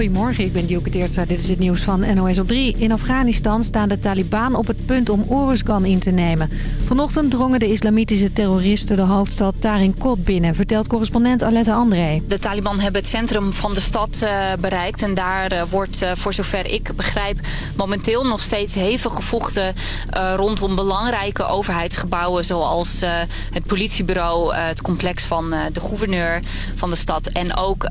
Goedemorgen, ik ben Dielke Teertstra. Dit is het nieuws van NOS op 3. In Afghanistan staan de Taliban op het punt om Oeruzgan in te nemen. Vanochtend drongen de islamitische terroristen de hoofdstad Tarin Kot binnen... vertelt correspondent Alette André. De Taliban hebben het centrum van de stad uh, bereikt. En daar uh, wordt, uh, voor zover ik begrijp, momenteel nog steeds hevig gevochten... rondom belangrijke overheidsgebouwen... zoals het politiebureau, het complex van de gouverneur van de stad... en ook,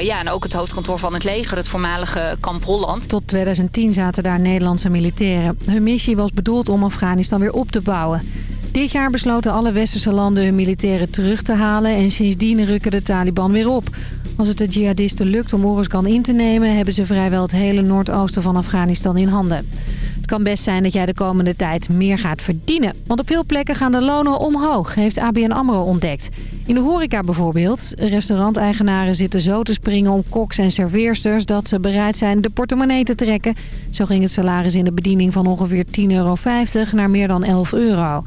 ja, en ook het hoofdkantoor van het leger, het voormalige kamp Holland. Tot 2010 zaten daar Nederlandse militairen. Hun missie was bedoeld om Afghanistan weer op te bouwen. Dit jaar besloten alle westerse landen hun militairen terug te halen... en sindsdien rukken de Taliban weer op. Als het de jihadisten lukt om Oeruzgan in te nemen... hebben ze vrijwel het hele noordoosten van Afghanistan in handen. Kan best zijn dat jij de komende tijd meer gaat verdienen. Want op veel plekken gaan de lonen omhoog, heeft ABN AMRO ontdekt. In de horeca bijvoorbeeld. Restauranteigenaren zitten zo te springen om koks en serveersters... dat ze bereid zijn de portemonnee te trekken. Zo ging het salaris in de bediening van ongeveer 10,50 euro naar meer dan 11 euro.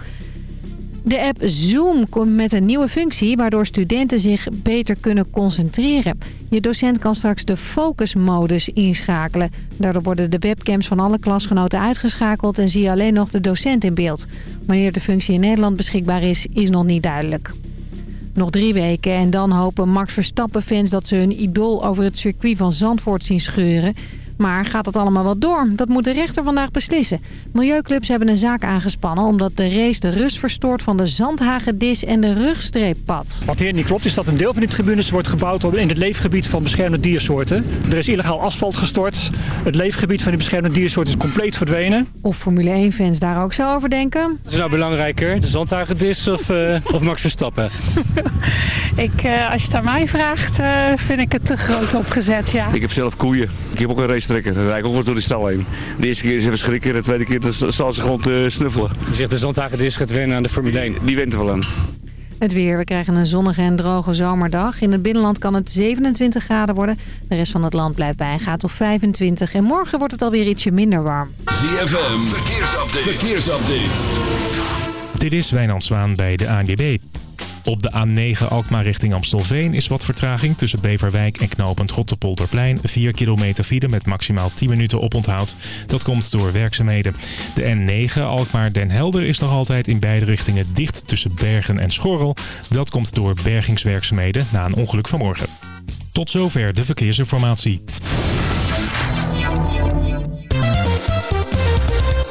De app Zoom komt met een nieuwe functie waardoor studenten zich beter kunnen concentreren. Je docent kan straks de focusmodus inschakelen. Daardoor worden de webcams van alle klasgenoten uitgeschakeld en zie je alleen nog de docent in beeld. Wanneer de functie in Nederland beschikbaar is, is nog niet duidelijk. Nog drie weken en dan hopen Max Verstappen-fans dat ze hun idool over het circuit van Zandvoort zien scheuren. Maar gaat dat allemaal wel door? Dat moet de rechter vandaag beslissen. Milieuclubs hebben een zaak aangespannen omdat de race de rust verstoort van de zandhagedis en de rugstreeppad. Wat hier niet klopt is dat een deel van die tribunes wordt gebouwd in het leefgebied van beschermde diersoorten. Er is illegaal asfalt gestort. Het leefgebied van die beschermde diersoorten is compleet verdwenen. Of Formule 1-fans daar ook zo over denken? Wat is nou belangrijker, de zandhagedis of, uh, of Max Verstappen? ik, uh, als je het aan mij vraagt, uh, vind ik het te groot opgezet, ja. Ik heb zelf koeien. Ik heb ook een race trekker. Dan rijd ik ook wel door de stal heen. De eerste keer is even schrikken, de tweede keer dan zal ze gewoon te snuffelen. Je zegt de zandhagedis gaat wennen aan de Formule 1. Die went er wel aan. Het weer. We krijgen een zonnige en droge zomerdag. In het binnenland kan het 27 graden worden. De rest van het land blijft bij een graad of 25. En morgen wordt het alweer ietsje minder warm. ZFM. Verkeersupdate. Verkeersupdate. Dit is Wijnand Zwaan bij de ANWB. Op de A9 Alkmaar richting Amstelveen is wat vertraging tussen Beverwijk en knooppunt Rotterpolderplein. 4 kilometer file met maximaal 10 minuten oponthoud. Dat komt door werkzaamheden. De N9 Alkmaar-Den Helder is nog altijd in beide richtingen dicht tussen Bergen en Schorrel. Dat komt door bergingswerkzaamheden na een ongeluk vanmorgen. Tot zover de verkeersinformatie.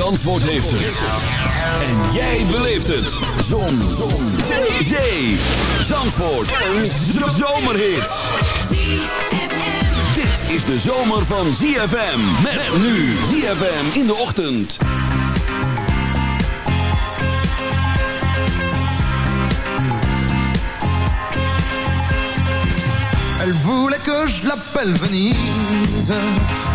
Zandvoort heeft het. En jij beleeft het. Zon. Zon. Zee. Zee. Zandvoort. Een zomerhit. Dit is de zomer van ZFM. Met nu ZFM in de ochtend. Elle voulait que je l'appelle Venise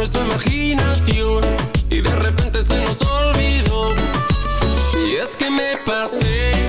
nuestra imaginación y de repente se nos olvidó. Y es que me pasé.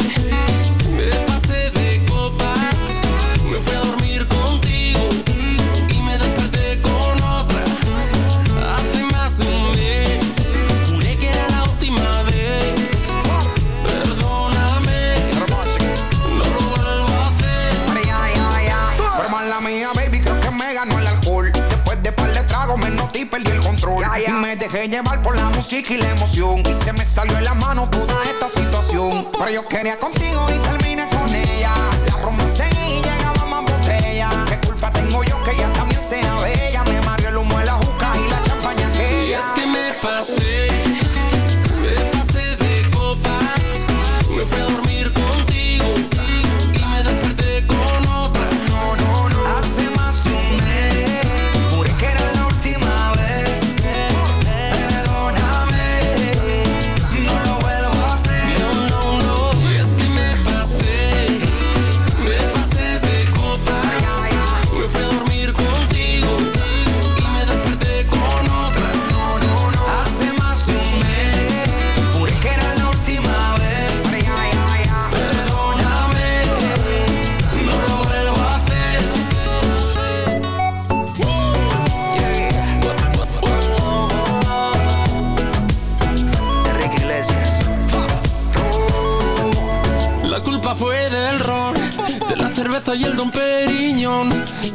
chiqui la emoción. Y se me salió en la mano toda esta situación. Pero yo quería contigo y terminé con ella.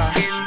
Yeah.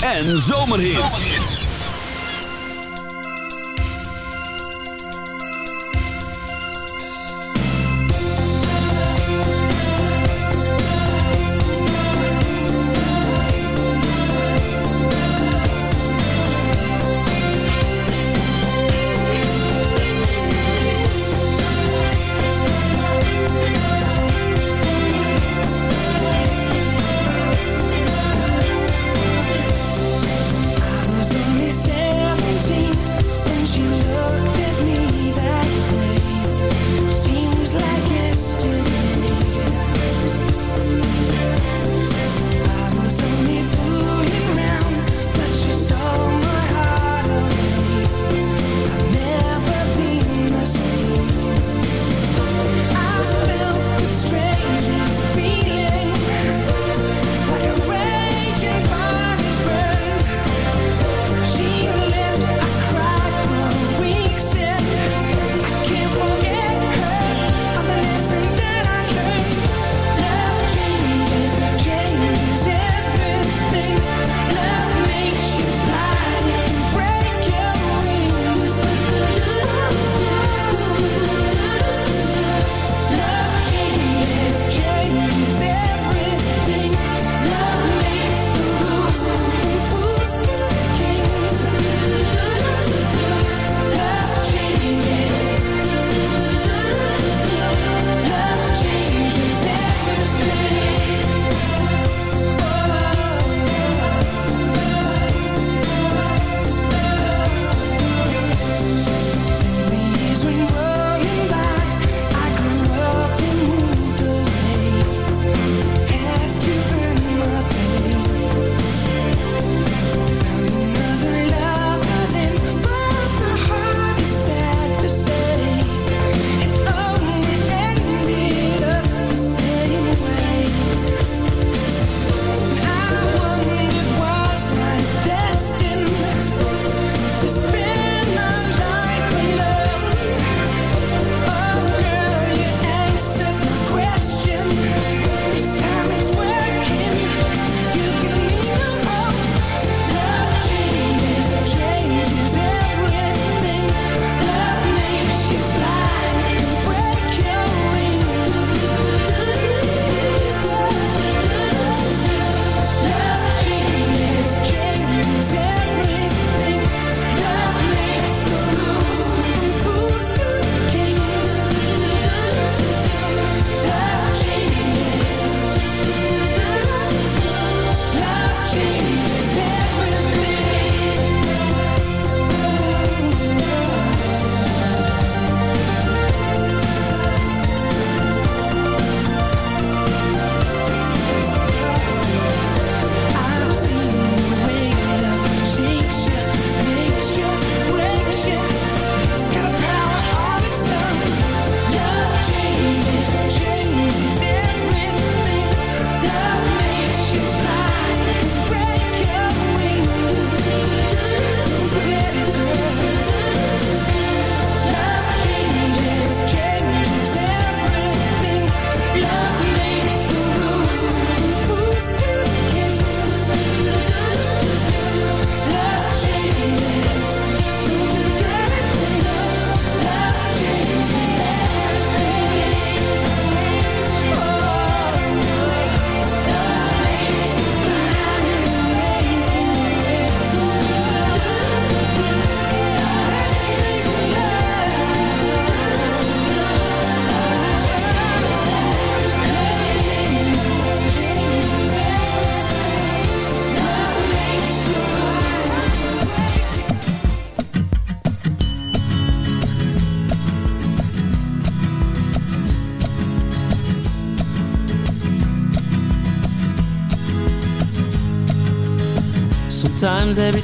En zomerhits.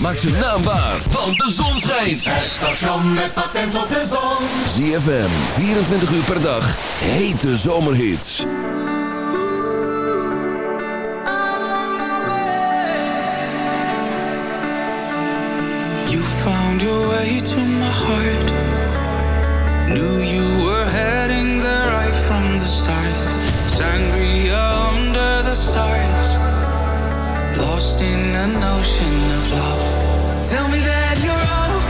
Maak zijn naam waar, want de zon schijnt. Het station met patent op de zon. ZFM, 24 uur per dag, hete zomerhits. You found your way to my heart. Knew you were heading there right from the start. Sangria under the stars. Lost in an ocean of love. Tell me that you're okay,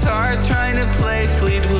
guitar trying to play Fleetwood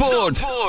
Zandvoort.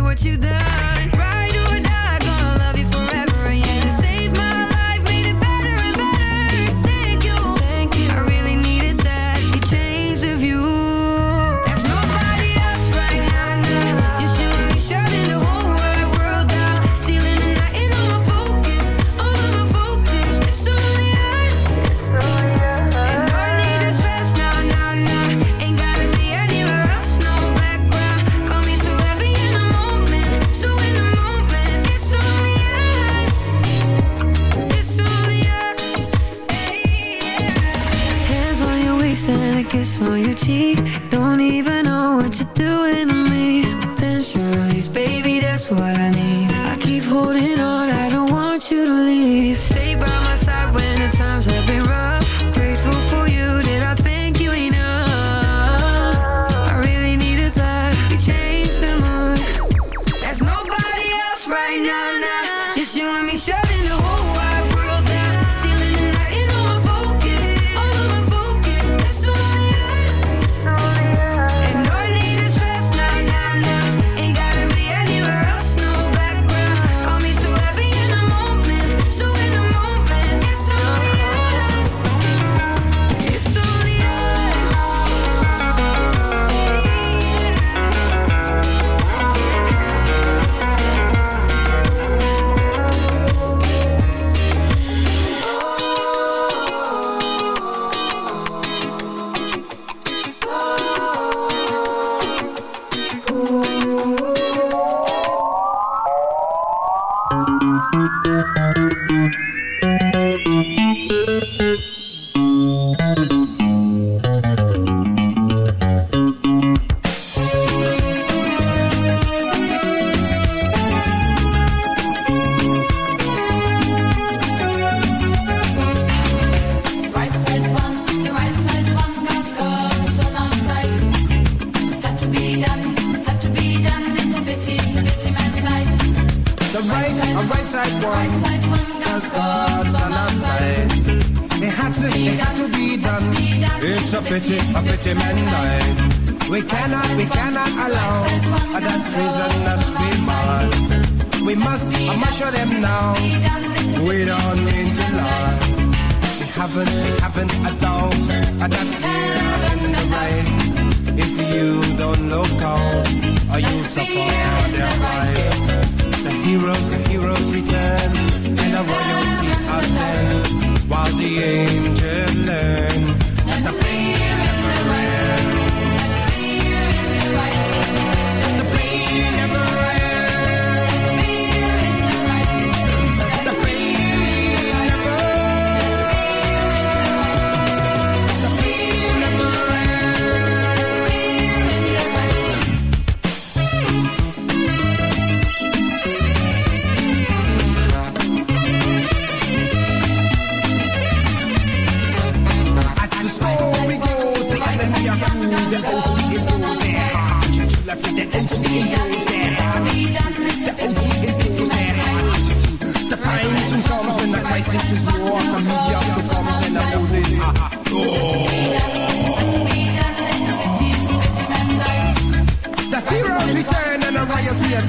what you done.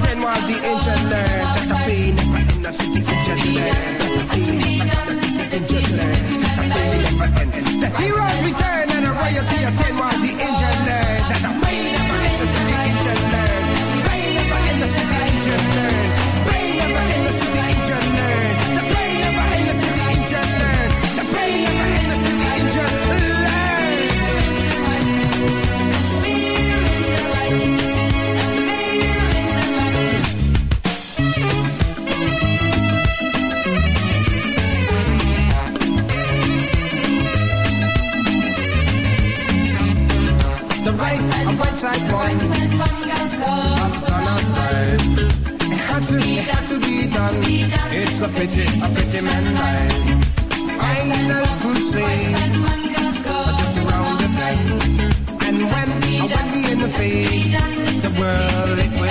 pretend while the engine pretty, a pretty man lying. Final crusade, just around the bend. And when, when we in the fade, the world it will.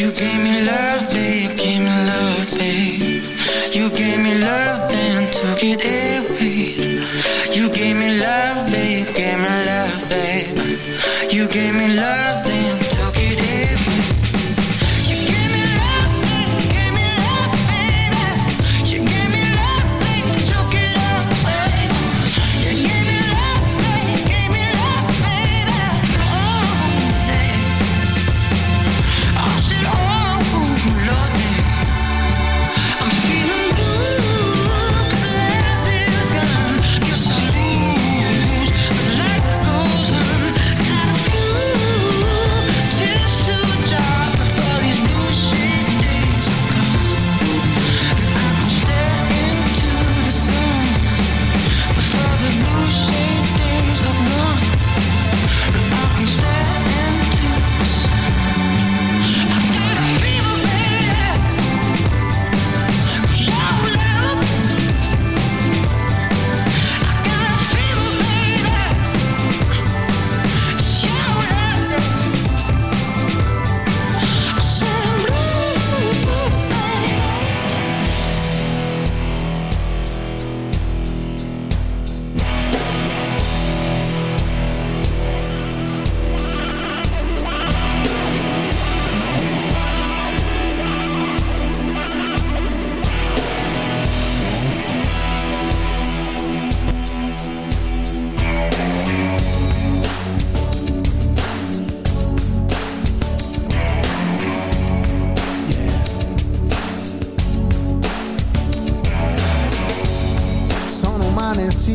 You gave me love, babe, gave me love, babe. You gave me love, then took it away. You gave me love, babe, gave me love, babe. You gave me love, then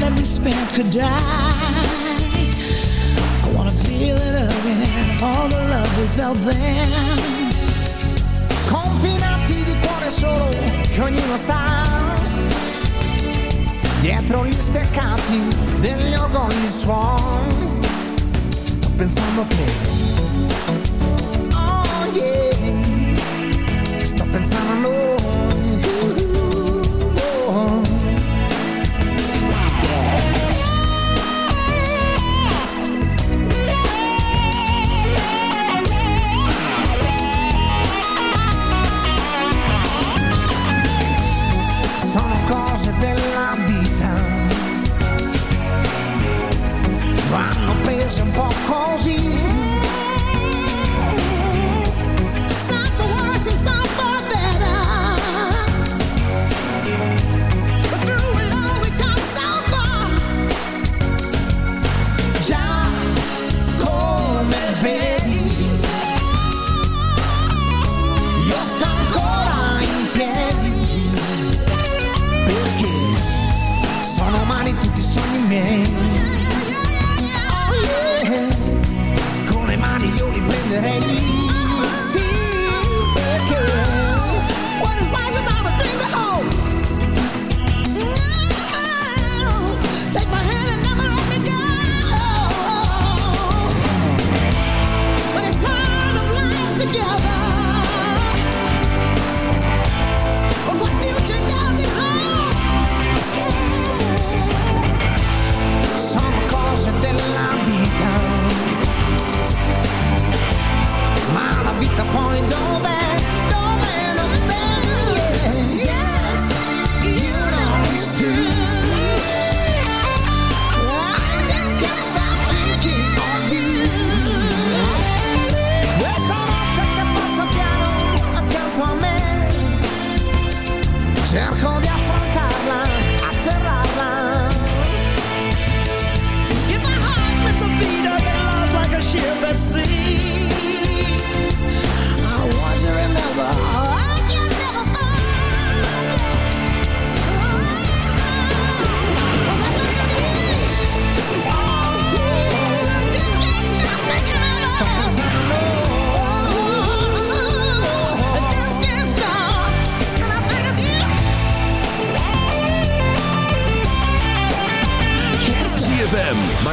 that we spent could die. I wanna feel it again, all the love we felt then. Confinati di cuore solo, che ognuno sta. Dietro gli steccati degli ogoni suon. Sto pensando a te